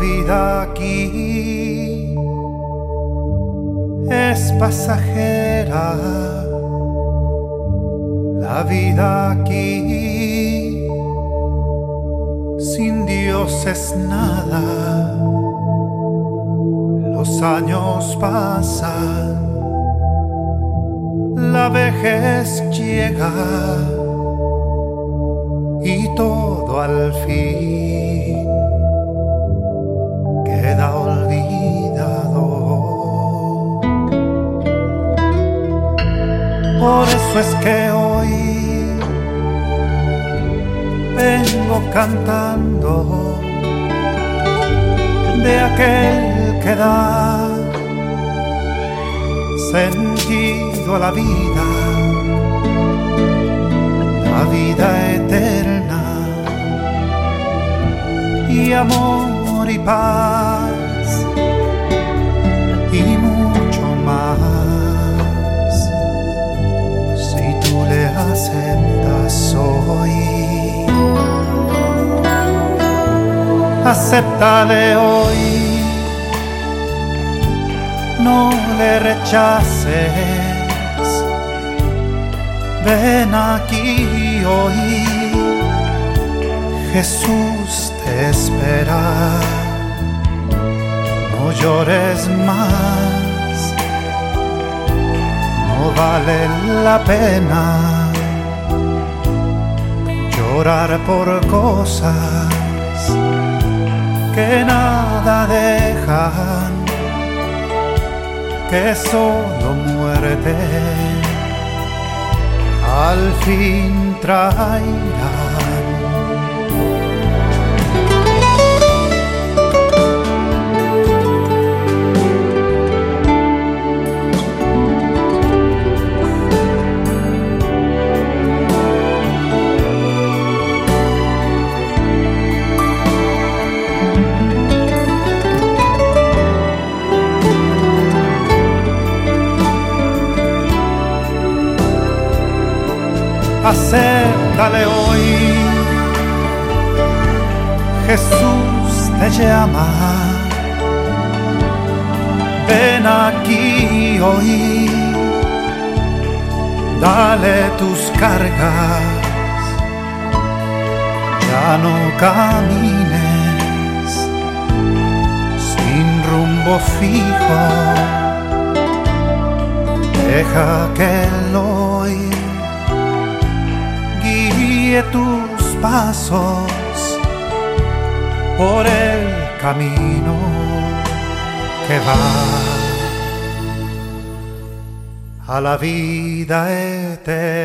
vida aquí es pasajera. La vida aquí sin Dios es nada. Los años pasan, la vejez llega y todo al fin es que hoy vengo cantando de aquel que da sentido a la vida, la vida eterna y amor y paz Acéptale hoy, no le rechaces. Ven aquí hoy, Jesús te espera. No llores más, no vale la pena llorar por cosas que nada dejan, que solo muerte al fin traerán. Acéptale hoy. Jesús te llama. Ven aquí hoy. Dale tus cargas. Ya no camines sin rumbo fijo. Deja que el tus pasos por el camino que va a la vida eterna.